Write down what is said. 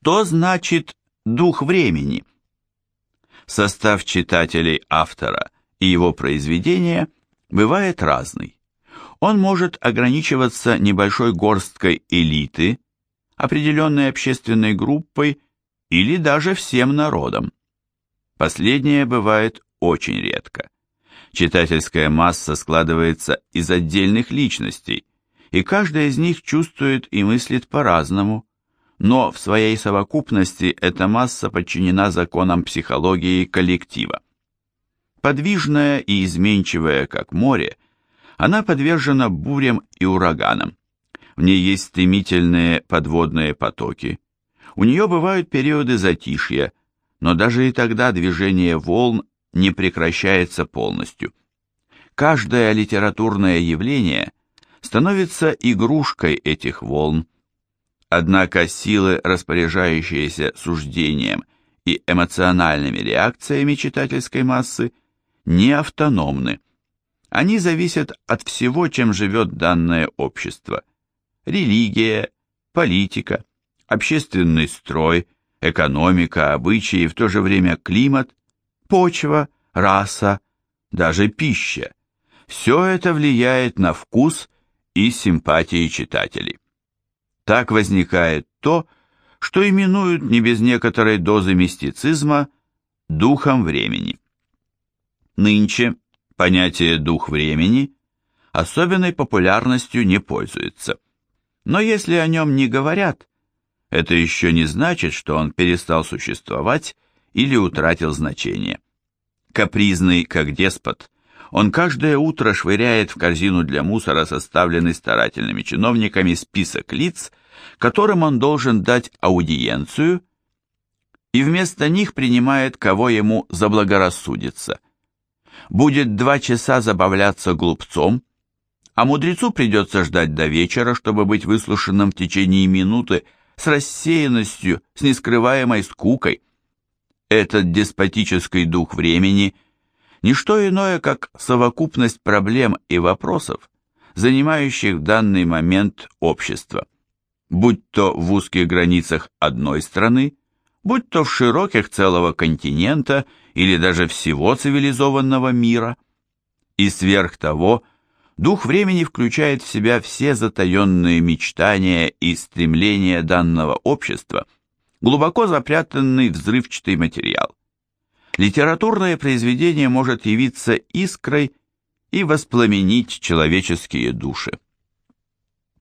Что значит дух времени? Состав читателей автора и его произведения бывает разный. Он может ограничиваться небольшой горсткой элиты, определенной общественной группой или даже всем народом. Последнее бывает очень редко. Читательская масса складывается из отдельных личностей, и каждая из них чувствует и мыслит по-разному, но в своей совокупности эта масса подчинена законам психологии коллектива. Подвижная и изменчивая, как море, она подвержена бурям и ураганам. В ней есть стремительные подводные потоки. У нее бывают периоды затишья, но даже и тогда движение волн не прекращается полностью. Каждое литературное явление становится игрушкой этих волн. Однако силы, распоряжающиеся суждением и эмоциональными реакциями читательской массы, не автономны. Они зависят от всего, чем живет данное общество. Религия, политика, общественный строй, экономика, обычаи, в то же время климат, почва, раса, даже пища. Все это влияет на вкус и симпатии читателей. Так возникает то, что именуют не без некоторой дозы мистицизма духом времени. Нынче понятие «дух времени» особенной популярностью не пользуется. Но если о нем не говорят, это еще не значит, что он перестал существовать или утратил значение. Капризный, как деспот, он каждое утро швыряет в корзину для мусора составленный старательными чиновниками список лиц, которым он должен дать аудиенцию, и вместо них принимает, кого ему заблагорассудится. Будет два часа забавляться глупцом, а мудрецу придется ждать до вечера, чтобы быть выслушанным в течение минуты с рассеянностью, с нескрываемой скукой. Этот деспотический дух времени – не что иное, как совокупность проблем и вопросов, занимающих в данный момент общество, будь то в узких границах одной страны, будь то в широких целого континента или даже всего цивилизованного мира. И сверх того, дух времени включает в себя все затаенные мечтания и стремления данного общества, глубоко запрятанный взрывчатый материал литературное произведение может явиться искрой и воспламенить человеческие души.